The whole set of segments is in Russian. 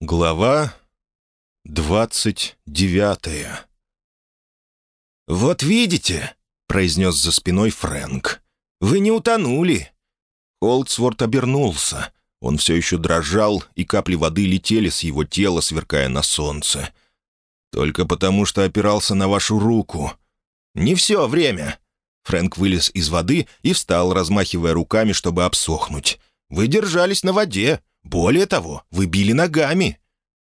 Глава двадцать девятая «Вот видите», — произнес за спиной Фрэнк, — «вы не утонули». Холдсворт обернулся. Он все еще дрожал, и капли воды летели с его тела, сверкая на солнце. «Только потому, что опирался на вашу руку». «Не все время». Фрэнк вылез из воды и встал, размахивая руками, чтобы обсохнуть. «Вы держались на воде. Более того, вы били ногами».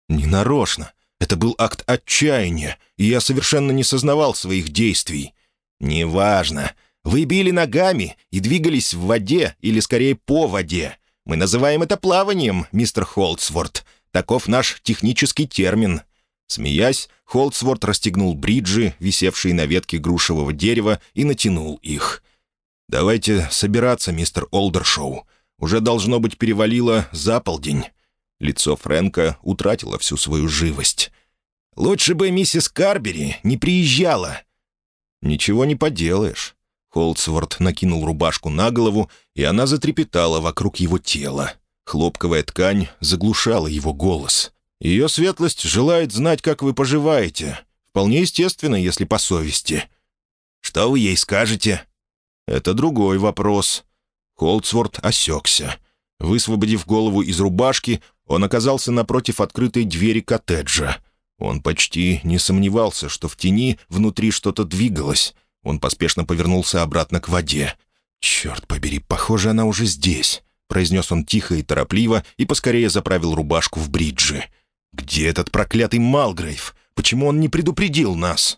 «Не нарочно. Это был акт отчаяния, и я совершенно не сознавал своих действий». «Неважно. Вы били ногами и двигались в воде, или скорее по воде. Мы называем это плаванием, мистер Холдсворт. Таков наш технический термин». Смеясь, Холдсворт расстегнул бриджи, висевшие на ветке грушевого дерева, и натянул их. «Давайте собираться, мистер Олдершоу. Уже, должно быть, перевалило за полдень». Лицо Фрэнка утратило всю свою живость. «Лучше бы миссис Карбери не приезжала». «Ничего не поделаешь». Холдсворт накинул рубашку на голову, и она затрепетала вокруг его тела. Хлопковая ткань заглушала его голос. «Ее светлость желает знать, как вы поживаете. Вполне естественно, если по совести». «Что вы ей скажете?» «Это другой вопрос». Холдсворт осекся. Высвободив голову из рубашки, он оказался напротив открытой двери коттеджа. Он почти не сомневался, что в тени внутри что-то двигалось. Он поспешно повернулся обратно к воде. «Черт побери, похоже, она уже здесь», — произнес он тихо и торопливо и поскорее заправил рубашку в бриджи. «Где этот проклятый Малгрейв? Почему он не предупредил нас?»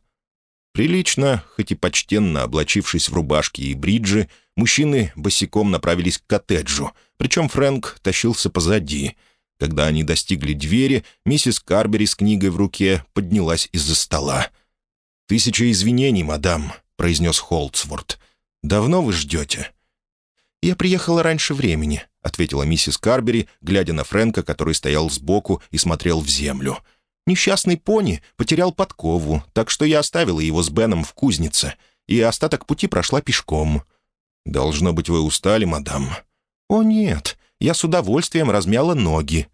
Прилично, хоть и почтенно облачившись в рубашки и бриджи, мужчины босиком направились к коттеджу, причем Фрэнк тащился позади. Когда они достигли двери, миссис Карбери с книгой в руке поднялась из-за стола. «Тысяча извинений, мадам», — произнес Холдсворт. «Давно вы ждете?» «Я приехала раньше времени», — ответила миссис Карбери, глядя на Фрэнка, который стоял сбоку и смотрел в землю. Несчастный пони потерял подкову, так что я оставила его с Беном в кузнице, и остаток пути прошла пешком». «Должно быть, вы устали, мадам?» «О, нет, я с удовольствием размяла ноги».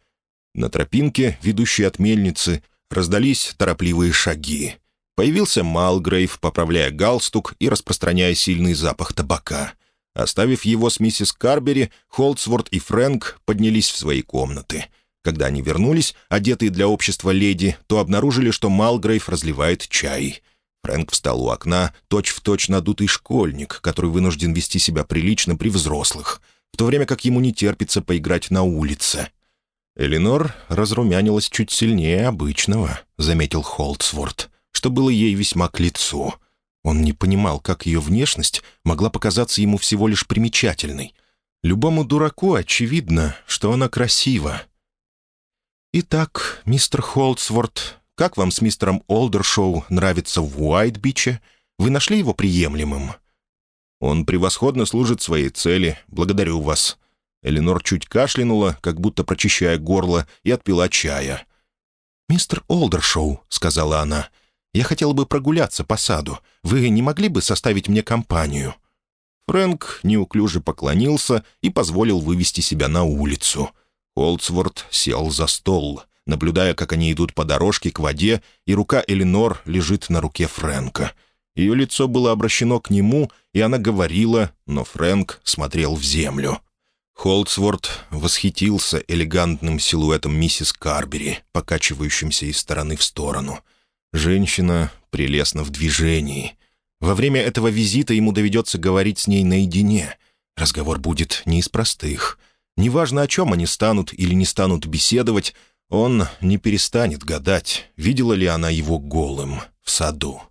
На тропинке, ведущей от мельницы, раздались торопливые шаги. Появился Малгрейв, поправляя галстук и распространяя сильный запах табака. Оставив его с миссис Карбери, Холдсворт и Фрэнк поднялись в свои комнаты — когда они вернулись, одетые для общества леди, то обнаружили, что Малгрейв разливает чай. Фрэнк встал у окна, точь-в-точь точь надутый школьник, который вынужден вести себя прилично при взрослых, в то время как ему не терпится поиграть на улице. Эленор разрумянилась чуть сильнее обычного, заметил Холдсворт, что было ей весьма к лицу. Он не понимал, как ее внешность могла показаться ему всего лишь примечательной. Любому дураку очевидно, что она красива, «Итак, мистер Холдсворт, как вам с мистером Олдершоу нравится в Уайт-Биче? Вы нашли его приемлемым?» «Он превосходно служит своей цели. Благодарю вас». Эленор чуть кашлянула, как будто прочищая горло, и отпила чая. «Мистер Олдершоу», — сказала она, — «я хотела бы прогуляться по саду. Вы не могли бы составить мне компанию?» Фрэнк неуклюже поклонился и позволил вывести себя на улицу — Олдсворт сел за стол, наблюдая, как они идут по дорожке к воде, и рука Эленор лежит на руке Фрэнка. Ее лицо было обращено к нему, и она говорила, но Фрэнк смотрел в землю. Холдсворт восхитился элегантным силуэтом миссис Карбери, покачивающимся из стороны в сторону. Женщина прелестна в движении. Во время этого визита ему доведется говорить с ней наедине. Разговор будет не из простых. Неважно, о чем они станут или не станут беседовать, он не перестанет гадать, видела ли она его голым в саду.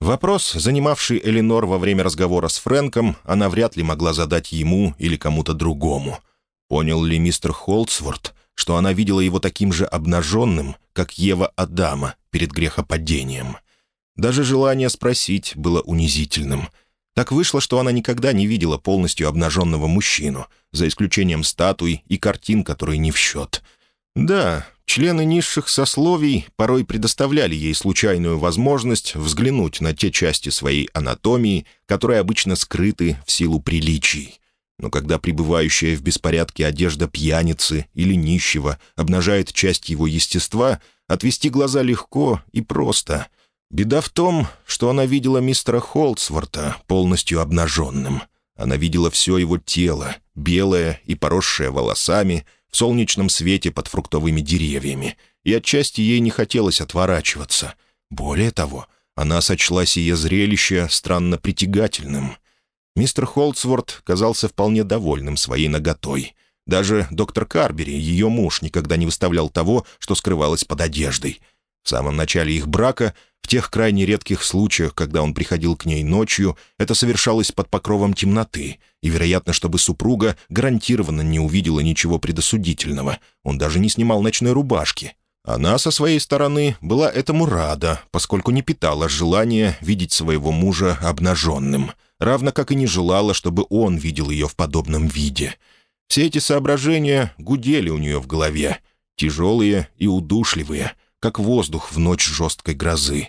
Вопрос, занимавший Эленор во время разговора с Фрэнком, она вряд ли могла задать ему или кому-то другому. Понял ли мистер Холдсворт, что она видела его таким же обнаженным, как Ева Адама перед грехопадением? Даже желание спросить было унизительным — так вышло, что она никогда не видела полностью обнаженного мужчину, за исключением статуй и картин, которые не в счет. Да, члены низших сословий порой предоставляли ей случайную возможность взглянуть на те части своей анатомии, которые обычно скрыты в силу приличий. Но когда пребывающая в беспорядке одежда пьяницы или нищего обнажает часть его естества, отвести глаза легко и просто. Беда в том, что она видела мистера Холдсворта полностью обнаженным. Она видела все его тело, белое и поросшее волосами, в солнечном свете под фруктовыми деревьями, и отчасти ей не хотелось отворачиваться. Более того, она сочла сие зрелище странно притягательным — Мистер Холдсворт казался вполне довольным своей наготой. Даже доктор Карбери, ее муж, никогда не выставлял того, что скрывалось под одеждой. В самом начале их брака, в тех крайне редких случаях, когда он приходил к ней ночью, это совершалось под покровом темноты, и, вероятно, чтобы супруга гарантированно не увидела ничего предосудительного. Он даже не снимал ночной рубашки. Она, со своей стороны, была этому рада, поскольку не питала желания видеть своего мужа обнаженным — равно как и не желала, чтобы он видел ее в подобном виде. Все эти соображения гудели у нее в голове, тяжелые и удушливые, как воздух в ночь жесткой грозы.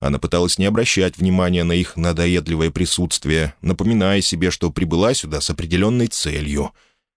Она пыталась не обращать внимания на их надоедливое присутствие, напоминая себе, что прибыла сюда с определенной целью.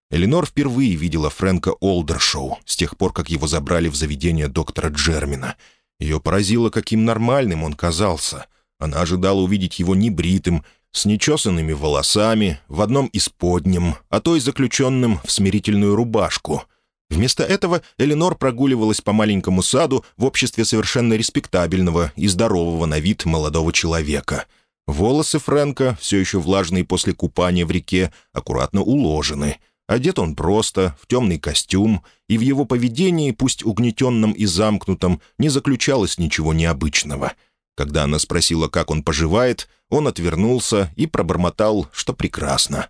Эленор впервые видела Фрэнка Олдершоу с тех пор, как его забрали в заведение доктора Джермина. Ее поразило, каким нормальным он казался. Она ожидала увидеть его небритым, с нечесанными волосами, в одном из подням, а то и заключенным в смирительную рубашку. Вместо этого Эленор прогуливалась по маленькому саду в обществе совершенно респектабельного и здорового на вид молодого человека. Волосы Фрэнка, все еще влажные после купания в реке, аккуратно уложены. Одет он просто, в темный костюм, и в его поведении, пусть угнетенном и замкнутом, не заключалось ничего необычного — когда она спросила, как он поживает, он отвернулся и пробормотал, что прекрасно.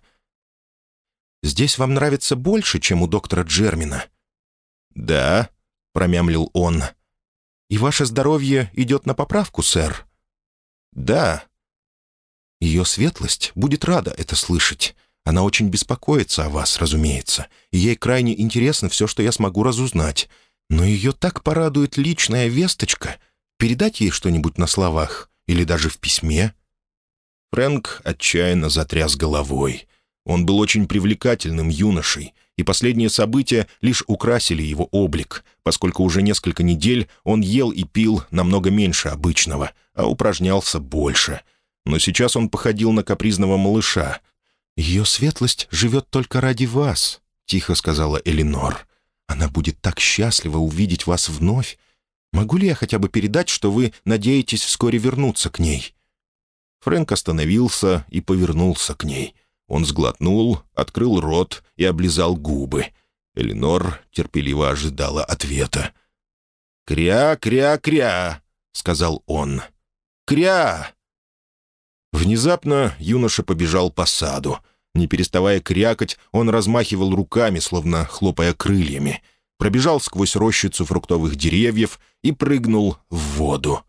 «Здесь вам нравится больше, чем у доктора Джермина?» «Да», — промямлил он. «И ваше здоровье идет на поправку, сэр?» «Да». «Ее светлость будет рада это слышать. Она очень беспокоится о вас, разумеется, и ей крайне интересно все, что я смогу разузнать. Но ее так порадует личная весточка, Передать ей что-нибудь на словах или даже в письме?» Фрэнк отчаянно затряс головой. Он был очень привлекательным юношей, и последние события лишь украсили его облик, поскольку уже несколько недель он ел и пил намного меньше обычного, а упражнялся больше. Но сейчас он походил на капризного малыша. «Ее светлость живет только ради вас», — тихо сказала Элинор. «Она будет так счастлива увидеть вас вновь, Могу ли я хотя бы передать, что вы надеетесь вскоре вернуться к ней?» Фрэнк остановился и повернулся к ней. Он сглотнул, открыл рот и облизал губы. Эленор терпеливо ожидала ответа. «Кря, кря, кря!» — сказал он. «Кря!» Внезапно юноша побежал по саду. Не переставая крякать, он размахивал руками, словно хлопая крыльями — пробежал сквозь рощицу фруктовых деревьев и прыгнул в воду.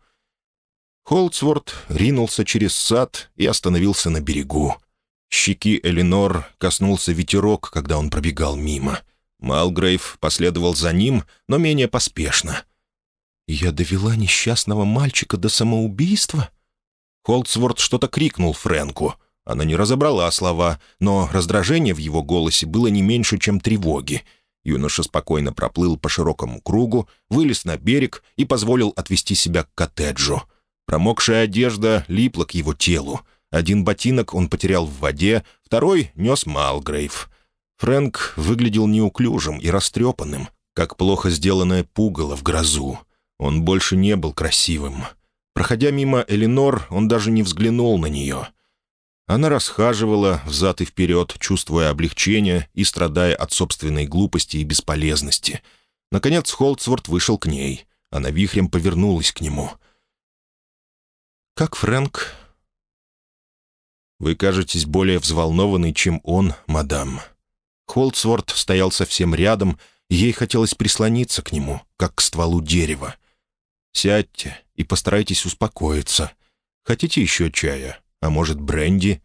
Холдсворт ринулся через сад и остановился на берегу. Щеки Эленор коснулся ветерок, когда он пробегал мимо. Малгрейв последовал за ним, но менее поспешно. «Я довела несчастного мальчика до самоубийства?» Холдсворт что-то крикнул Фрэнку. Она не разобрала слова, но раздражение в его голосе было не меньше, чем тревоги — Юноша спокойно проплыл по широкому кругу, вылез на берег и позволил отвести себя к коттеджу. Промокшая одежда липла к его телу. Один ботинок он потерял в воде, второй нес Малгрейв. Фрэнк выглядел неуклюжим и растрепанным, как плохо сделанное пугало в грозу. Он больше не был красивым. Проходя мимо Эленор, он даже не взглянул на нее — она расхаживала взад и вперед, чувствуя облегчение и страдая от собственной глупости и бесполезности. Наконец Холдсворт вышел к ней. Она вихрем повернулась к нему. «Как Фрэнк?» «Вы кажетесь более взволнованной, чем он, мадам». Холдсворт стоял совсем рядом, ей хотелось прислониться к нему, как к стволу дерева. «Сядьте и постарайтесь успокоиться. Хотите еще чая?» А может, бренди?»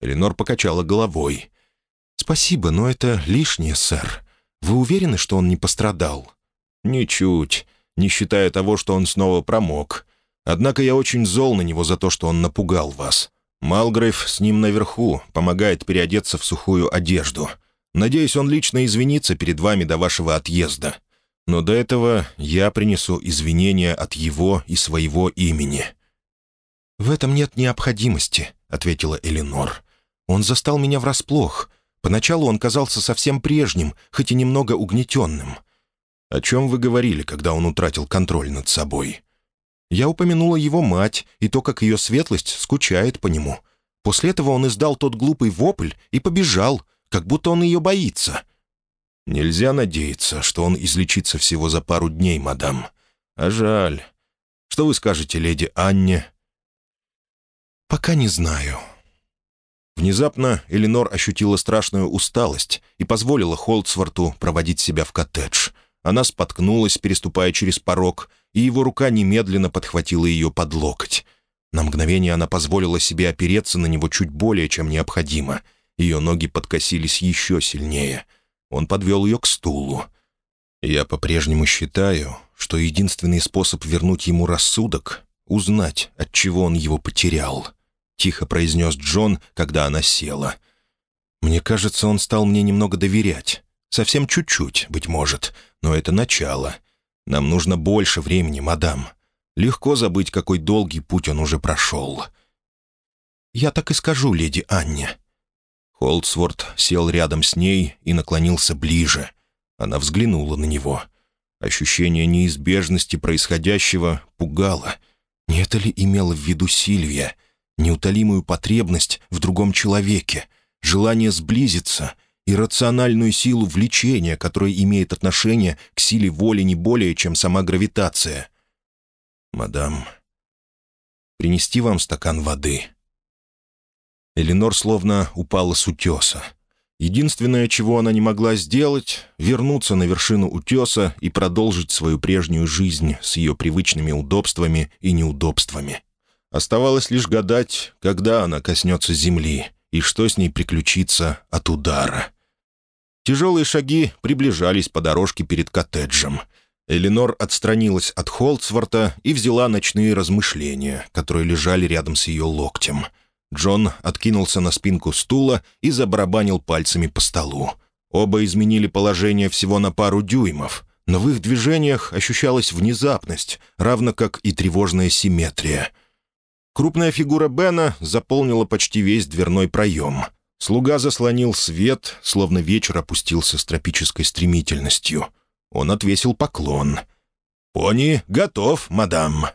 Эленор покачала головой. «Спасибо, но это лишнее, сэр. Вы уверены, что он не пострадал?» «Ничуть, не считая того, что он снова промок. Однако я очень зол на него за то, что он напугал вас. Малгрейв с ним наверху, помогает переодеться в сухую одежду. Надеюсь, он лично извинится перед вами до вашего отъезда. Но до этого я принесу извинения от его и своего имени». «В этом нет необходимости», — ответила Эленор. «Он застал меня врасплох. Поначалу он казался совсем прежним, хоть и немного угнетенным». «О чем вы говорили, когда он утратил контроль над собой?» Я упомянула его мать и то, как ее светлость скучает по нему. После этого он издал тот глупый вопль и побежал, как будто он ее боится. «Нельзя надеяться, что он излечится всего за пару дней, мадам. А жаль. Что вы скажете леди Анне?» «Пока не знаю». Внезапно Эленор ощутила страшную усталость и позволила Холдсворту проводить себя в коттедж. Она споткнулась, переступая через порог, и его рука немедленно подхватила ее под локоть. На мгновение она позволила себе опереться на него чуть более, чем необходимо. Ее ноги подкосились еще сильнее. Он подвел ее к стулу. «Я по-прежнему считаю, что единственный способ вернуть ему рассудок — узнать, от чего он его потерял», — тихо произнес Джон, когда она села. «Мне кажется, он стал мне немного доверять. Совсем чуть-чуть, быть может, но это начало. Нам нужно больше времени, мадам. Легко забыть, какой долгий путь он уже прошел». «Я так и скажу, леди Анне». Холдсворт сел рядом с ней и наклонился ближе. Она взглянула на него. Ощущение неизбежности происходящего пугало. Не это ли имела в виду Сильвия? Неутолимую потребность в другом человеке, желание сблизиться — иррациональную силу влечения, которая имеет отношение к силе воли не более, чем сама гравитация. «Мадам, принести вам стакан воды?» Эленор словно упала с утеса. Единственное, чего она не могла сделать — вернуться на вершину утеса и продолжить свою прежнюю жизнь с ее привычными удобствами и неудобствами. Оставалось лишь гадать, когда она коснется земли — и что с ней приключится от удара. Тяжелые шаги приближались по дорожке перед коттеджем. Эленор отстранилась от Холдсворта и взяла ночные размышления, которые лежали рядом с ее локтем. Джон откинулся на спинку стула и забарабанил пальцами по столу. Оба изменили положение всего на пару дюймов, но в их движениях ощущалась внезапность, равно как и тревожная симметрия — Крупная фигура Бена заполнила почти весь дверной проем. Слуга заслонил свет, словно вечер опустился с тропической стремительностью. Он отвесил поклон. «Пони готов, мадам».